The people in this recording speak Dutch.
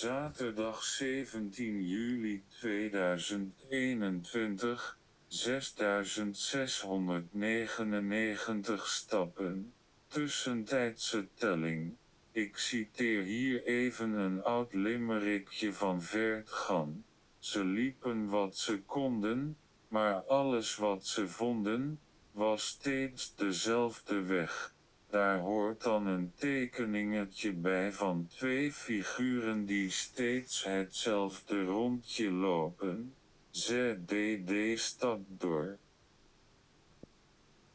Zaterdag 17 juli 2021, 6699 stappen. Tussentijdse telling. Ik citeer hier even een oud limerickje van Vert. Ze liepen wat ze konden, maar alles wat ze vonden, was steeds dezelfde weg. Daar hoort dan een tekeningetje bij van twee figuren die steeds hetzelfde rondje lopen. ZDD stad door.